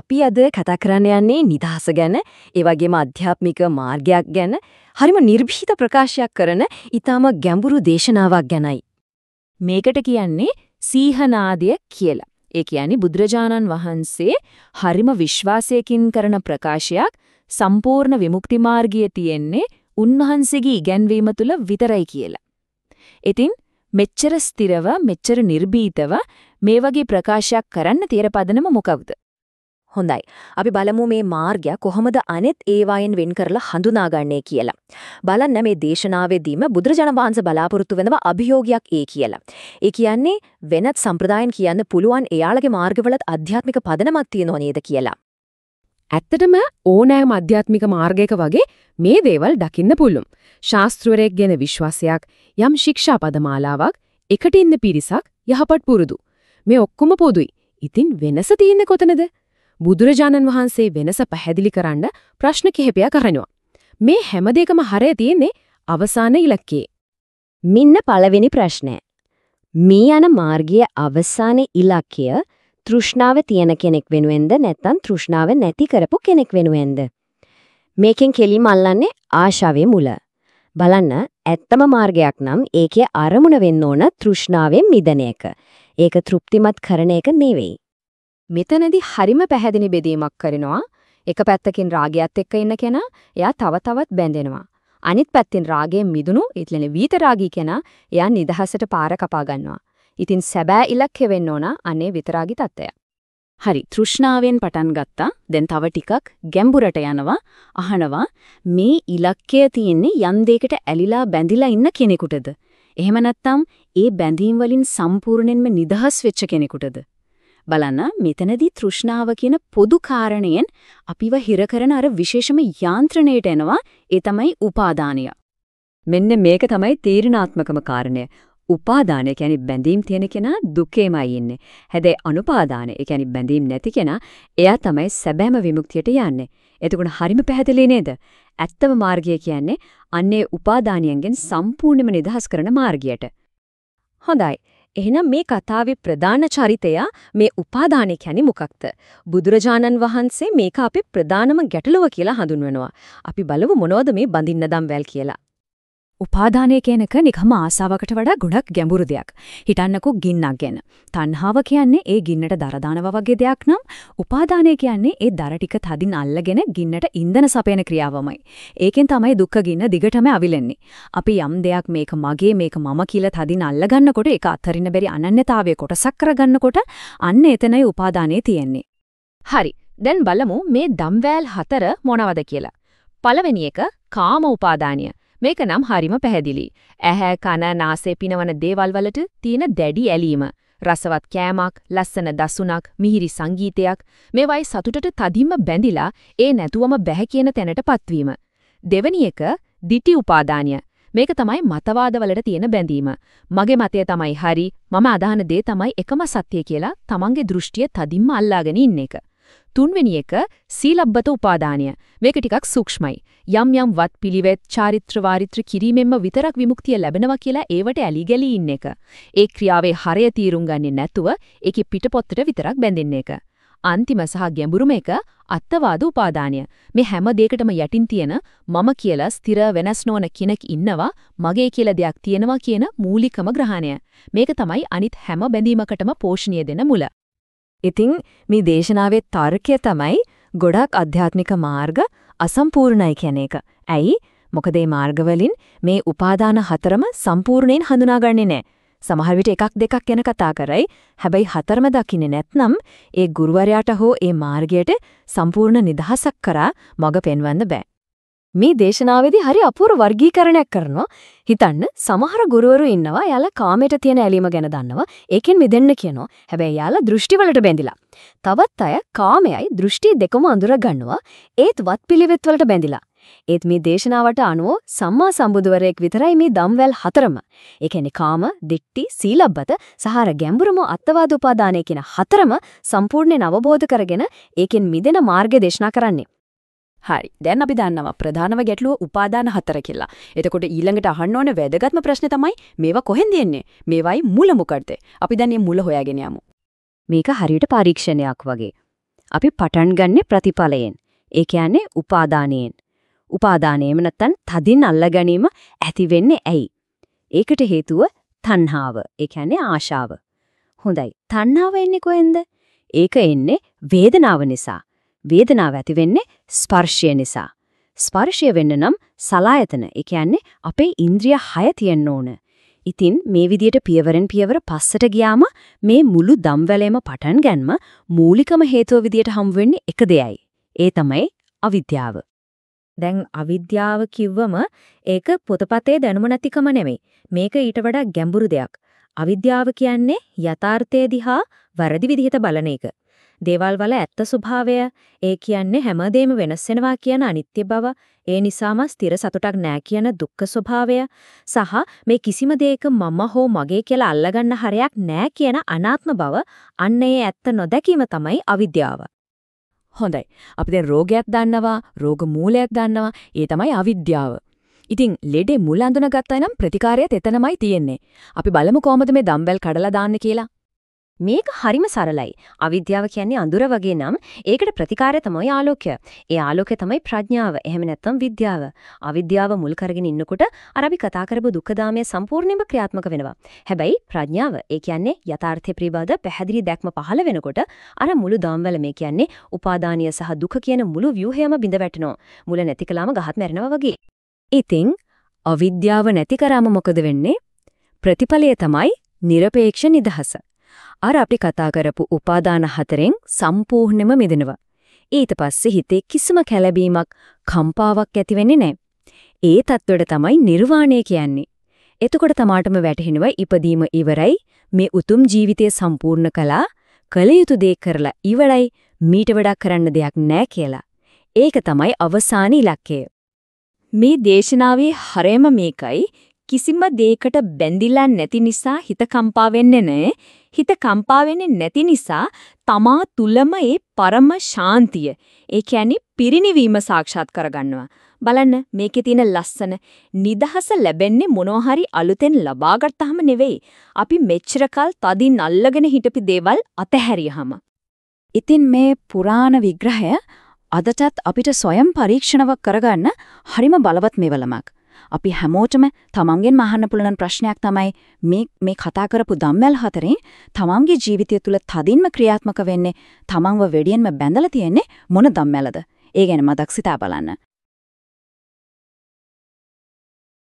අපි අද කතා කරන්න යන්නේ නිදහස ගැන, ඒ වගේම ආධ්‍යාත්මික මාර්ගයක් ගැන, හරිම නිර්භීත ප්‍රකාශයක් කරන ඊටම ගැඹුරු දේශනාවක් ගැනයි. මේකට කියන්නේ සීහනාදය කියලා. ඒ කියන්නේ බුදුරජාණන් වහන්සේ හරිම විශ්වාසයකින් කරන ප්‍රකාශයක් සම්පූර්ණ විමුක්ති මාර්ගයේ තියෙන්නේ උන්වහන්සේගේ ඉගැන්වීම තුල විතරයි කියලා. ඉතින් මෙච්චර ස්ථිරව මෙච්චර නිර්භීතව මේ වගේ ප්‍රකාශයක් කරන්න තියෙන පදනම මොකක්ද? හොඳයි. අපි බලමු මේ මාර්ගය කොහොමද අනෙත් ඒවායින් වෙන් කරලා හඳුනාගන්නේ කියලා. බලන්න මේ දේශනාවේදීම බුදුරජාණන් වහන්සේ බලාපොරොත්තු වෙනවා අභියෝගයක් ඒ කියලා. ඒ කියන්නේ වෙනත් සම්ප්‍රදායන් කියන්න පුළුවන් එයාලගේ මාර්ගවලත් අධ්‍යාත්මික පදනමක් තියෙනව නේද කියලා. ඇත්තටම ඕනෑම අධ්‍යාත්මික මාර්ගයක වගේ මේ දේවල් දකින්න පුළුම්. ශාස්ත්‍රවරයෙක් ගැන විශ්වාසයක්, යම් ශික්ෂා පදමාලාවක්, එකට ඉන්න පිරිසක්, යහපත් පුරුදු. මේ ඔක්කොම පොදුයි. ඉතින් වෙනස තියෙන්නේ කොතනද? බුදුරජාණන් වහන්සේ වෙනස පැහැදිලි කරන්න ප්‍රශ්න කිහිපයක් අහනවා. මේ හැම දෙයකම හරය තියෙන්නේ අවසාන ඉලක්කයේ. මින්න පළවෙනි ප්‍රශ්නය. මේ යන මාර්ගයේ අවසාන ඉලක්කය තෘෂ්ණාව තියෙන කෙනෙක් වෙනුවෙන්ද නැත්නම් තෘෂ්ණාව නැති කරපු කෙනෙක් වෙනුවෙන්ද? මේකෙන් කෙලිම අල්ලන්නේ ආශාවේ මුල. බලන්න ඇත්තම මාර්ගයක් නම් ඒකේ අරමුණ වෙන්න ඕන තෘෂ්ණාවෙන් මිදෙන එක. ඒක තෘප්තිමත් කරන එක නෙවෙයි. මෙතනදී හරිම පැහැදිලි බෙදීමක් කරනවා. එක පැත්තකින් රාගයත් එක්ක ඉන්න කෙනා එයා තව තවත් බැඳෙනවා. අනිත් පැත්තෙන් රාගයෙන් මිදුණු ඊටලෙන විතරාගී කෙනා එයා නිදහසට පාර කපා ගන්නවා. ඉතින් සැබෑ ඉලක්කය වෙන්න ඕන අනේ විතරාගි තත්ත්වය. හරි තෘෂ්ණාවෙන් පටන් ගත්තා. දැන් තව ටිකක් ගැඹුරට යනවා. අහනවා මේ ඉලක්කය තියෙන්නේ යම් දෙයකට ඇලිලා බැඳිලා ඉන්න කෙනෙකුටද? එහෙම නැත්නම් ඒ බැඳීම් වලින් සම්පූර්ණයෙන්ම නිදහස් වෙච්ච කෙනෙකුටද? බලන්න මෙතනදී තෘෂ්ණාව කියන පොදු කාරණයෙන් අපිව හිර කරන අර විශේෂම යාන්ත්‍රණයට එනවා ඒ තමයි උපාදානය. මෙන්න මේක තමයි තීරණාත්මකම කාරණය. උපාදානය කියන්නේ බැඳීම් තියෙන කෙනා දුකේමයි ඉන්නේ. හැබැයි අනුපාදානය කියන්නේ බැඳීම් නැති කෙනා එයා තමයි සැබෑම විමුක්තියට යන්නේ. එතකොට හරිම පැහැදිලි නේද? ඇත්තම මාර්ගය කියන්නේ අන්නේ උපාදානියන්ගෙන් සම්පූර්ණයෙන්ම නිදහස් කරන මාර්ගයට. හොඳයි. එහෙනම් මේ කතාවේ ප්‍රධාන චරිතය මේ උපාදානය කියන්නේ මොකක්ද? බුදුරජාණන් වහන්සේ මේක අපේ ප්‍රධානම ගැටලුව කියලා හඳුන්වනවා. අපි බලමු මොනවද මේ බඳින්න දම් වැල් කියලා. උපාදානය කියන එක නිකම්ම ආසාවකට වඩා ගොඩක් ගැඹුරු දෙයක්. හිතන්නකෝ ගින්නක් ගැන. තණ්හාව කියන්නේ ඒ ගින්නට දර දානවා වගේ දෙයක් නම් උපාදානය කියන්නේ ඒ දර ටික තදින් අල්ලගෙන ගින්නට ඉන්ධන සපයන ක්‍රියාවමයි. ඒකෙන් තමයි දුක්ඛ ගින්න දිගටම අවිලෙන්නේ. අපි යම් දෙයක් මේක මගේ මේක මම කියලා තදින් අල්ලගන්නකොට ඒක අත්හරින්න බැරි අනන්‍යතාවයේ කොටසක් කරගන්නකොට අන්න එතනයි උපාදානය තියෙන්නේ. හරි. දැන් බලමු මේ දම්වැල් හතර මොනවද කියලා. පළවෙනි එක කාම උපාදානිය. මේක නම් හරිම පැහැදිලි. ඇහැ, කන, නාසය පිනවන දේවල් වලට තියෙන දැඩි ඇලීම. රසවත් කෑමක්, ලස්සන දසුණක්, මිහිරි සංගීතයක් මේවයි සතුටට තදින්ම බැඳිලා ඒ නැතුවම බැහැ කියන තැනටපත් වීම. දෙවැනි එක ditthi upadaniya. මේක තමයි මතවාදවලට තියෙන බැඳීම. මගේ මතය තමයි හරි, මම අදහන දේ තමයි එකම සත්‍ය කියලා තමන්ගේ දෘෂ්ටිය තදින්ම අල්ලාගෙන ඉන්න එක. තුන්වෙනි එක සීලබ්බත උපාදානය. මේක ටිකක් සූක්ෂමයි. යම් යම් වත් පිළිවෙත් චාරිත්‍ර වාරිත්‍ර කිරීමෙන්ම විතරක් විමුක්තිය ලැබෙනවා කියලා ඒවට ඇලි ගැලී ඉන්න එක. ඒ ක්‍රියාවේ හරය තීරුම් ගන්නේ නැතුව ඒකේ පිටපොත්තට විතරක් බැඳෙන්න එක. අන්තිම සහ ගැඹුරුම එක අත්වාද උපාදානය. මේ හැම දෙයකටම යටින් තියෙන මම කියලා ස්ථිර වෙනස් නොවන කෙනෙක් ඉන්නවා මගේ කියලා දෙයක් තියෙනවා කියන මූලිකම ග්‍රහණය. මේක තමයි අනිත් හැම බැඳීමකටම පෝෂණීය දෙන මුල. ඉතින් මේ දේශනාවේ තර්කය තමයි ගොඩක් අධ්‍යාත්මික මාර්ග අසම්පූර්ණයි කියන එක. ඇයි? මොකද මේ මාර්ගවලින් මේ උපාදාන හතරම සම්පූර්ණයෙන් හඳුනාගන්නේ නැහැ. සමහර විට එකක් දෙකක් ගැන කතා කරයි. හැබැයි හතරම දකින්නේ නැත්නම් ඒ ගුරුවරයාට හෝ ඒ මාර්ගයට සම්පූර්ණ නිදහසක් කරා මඟ පෙන්වන්න බෑ. මේ දේශනාවේදී හරි අපූර්ව වර්ගීකරණයක් කරනවා. හිතන්න සමහර ගුරුවරු ඉන්නවා යාලා කාමයට තියෙන ඇලීම ගැන දන්නවා. ඒකෙන් මිදෙන්න කියනවා. හැබැයි යාලා දෘෂ්ටිවලට බැඳිලා. තවත් අය කාමයයි දෘෂ්ටි දෙකම අඳුර ගන්නවා. ඒත් වත්පිළිවෙත් වලට බැඳිලා. ඒත් මේ දේශනාවට අනුව සම්මා සම්බුදුවරයෙක් විතරයි මේ ධම්වැල් හතරම. ඒ කියන්නේ කාම, දිට්ටි, සීලබ්බත සහාර ගැඹුරම අත්වාද උපාදානය කියන හතරම සම්පූර්ණයෙන් අවබෝධ කරගෙන ඒකෙන් මිදෙන මාර්ගය දේශනා කරන්නේ. හරි. දැන් අපි දන්නවා ප්‍රධානම ගැටලුව උපාදාන හතර කියලා. එතකොට ඊළඟට අහන්න ඕන වැදගත්ම ප්‍රශ්නේ තමයි මේවා කොහෙන්ද එන්නේ? මේවයි මුල මොකද්ද? අපි දැන් මේ මුල හොයාගෙන යමු. මේක හරියට පරීක්ෂණයක් වගේ. අපි පටන් ගන්නෙ ප්‍රතිඵලයෙන්. ඒ කියන්නේ උපාදානයෙන්. උපාදානයම නැත්තම් තදින් අල්ල ගැනීම ඇති වෙන්නේ ඇයි? ඒකට හේතුව තණ්හාව. ඒ කියන්නේ ආශාව. හොඳයි. තණ්හාව එන්නේ කොහෙන්ද? ඒක එන්නේ වේදනාව නිසා. වේදනාව ඇති වෙන්නේ ස්පර්ශය නිසා. ස්පර්ශය වෙන්න නම් සලායතන. ඒ කියන්නේ අපේ ඉන්ද්‍රිය 6 තියෙන්න ඕන. ඉතින් මේ විදියට පියවරෙන් පියවර පස්සට ගියාම මේ මුළු දම්වැලේම පටන් ගන්නම මූලිකම හේතුව විදියට හම් වෙන්නේ එක දෙයයි. ඒ තමයි අවිද්‍යාව. දැන් අවිද්‍යාව කිව්වම ඒක පොතපතේ දැනුම නැතිකම නෙමෙයි. මේක ඊට වඩා ගැඹුරු දෙයක්. අවිද්‍යාව කියන්නේ යථාර්ථය දිහා වැරදි විදිහට බලන එක. දේවල් වල ඇත්ත ස්වභාවය, ඒ කියන්නේ හැමදේම වෙනස් වෙනවා කියන අනිත්‍ය බව, ඒ නිසාම ස්ථිර සතුටක් නැහැ කියන දුක්ඛ ස්වභාවය සහ මේ කිසිම දෙයක මම හෝ මගේ කියලා අල්ලගන්න හරයක් නැහැ කියන අනාත්ම බව අන්න ඒ ඇත්ත නොදැකීම තමයි අවිද්‍යාව. හොඳයි. අපි දැන් රෝගයක් දන්නවා, රෝග මූලයක් දන්නවා. ඒ තමයි අවිද්‍යාව. ඉතින් ලෙඩේ මුල අඳුනගත්තා නම් ප්‍රතිකාරයත් එතනමයි තියෙන්නේ. අපි බලමු කොහොමද මේ දම්බෙල් කඩලා දාන්නේ කියලා. මේක හරිම සරලයි. අවිද්‍යාව කියන්නේ අඳුර වගේ නම් ඒකට ප්‍රතිකාරය තමයි ආලෝකය. ඒ ආලෝකය තමයි ප්‍රඥාව. එහෙම නැත්නම් විද්‍යාව. අවිද්‍යාව මුල් කරගෙන ඉන්නකොට අර අපි කතා කරපු දුක්ඛදාමය සම්පූර්ණයෙන්ම ක්‍රියාත්මක වෙනවා. හැබැයි ප්‍රඥාව ඒ කියන්නේ යථාර්ථය පිළිබඳ පැහැදිලි දැක්ම පහළ වෙනකොට අර මුළු දාම්වල මේ කියන්නේ උපාදානීය සහ දුක කියන මුළු ව්‍යුහයම බිඳ වැටෙනවා. මුල නැති කළාම ගහත් මැරෙනවා වගේ. ඉතින් අවිද්‍යාව නැති කරාම මොකද වෙන්නේ? ප්‍රතිඵලය තමයි নিরপেক্ষ නිදහස. අර අපි කතා කරපු උපාදාන හතරෙන් සම්පූර්ණයෙන්ම මිදෙනවා. ඊට පස්සේ හිතේ කිසිම කැළඹීමක්, කම්පාවක් ඇති වෙන්නේ නැහැ. ඒ தത്വෙට තමයි නිර්වාණය කියන්නේ. එතකොට තමාටම වැටහෙනවා ඉපදීම ඉවරයි, මේ උතුම් ජීවිතය සම්පූර්ණ කළා, කල යුතු දේ කරලා ඉවරයි, මීට වඩා කරන්න දෙයක් නැහැ කියලා. ඒක තමයි අවසාන ඉලක්කය. මේ දේශනාවේ හරයම මේකයි කිසිම දෙයකට බැඳිලා නැති නිසා හිත කම්පා වෙන්නේ නැහැ. හිත කම්පා වෙන්නේ නැති නිසා තමා තුලම ඒ පරම ශාන්තිය, ඒ කියන්නේ පිරිණිවීම සාක්ෂාත් කරගන්නවා. බලන්න මේකේ තියෙන ලස්සන නිදහස ලැබෙන්නේ මොනවා හරි අලුතෙන් ලබා ගත්තාම නෙවෙයි. අපි මෙච්චරකල් තදින් අල්ලගෙන හිටපු දේවල් අතහැරියහම. ඉතින් මේ පුරාණ විග්‍රහය අදටත් අපිට ස්වයං පරීක්ෂණවක් කරගන්න හරිම බලවත් මෙවලමක්. අපි හැමෝටම තමන්ගෙන් අහන්න පුළුවන් ප්‍රශ්නයක් තමයි මේ මේ කතා කරපු ධම්මල් හතරෙන් තමන්ගේ ජීවිතය තුළ තදින්ම ක්‍රියාත්මක වෙන්නේ තමන්ව වෙඩියෙන්ම බැඳලා තියෙන්නේ මොන ධම්මලද? ඒ ගැන මතක් සිතා බලන්න.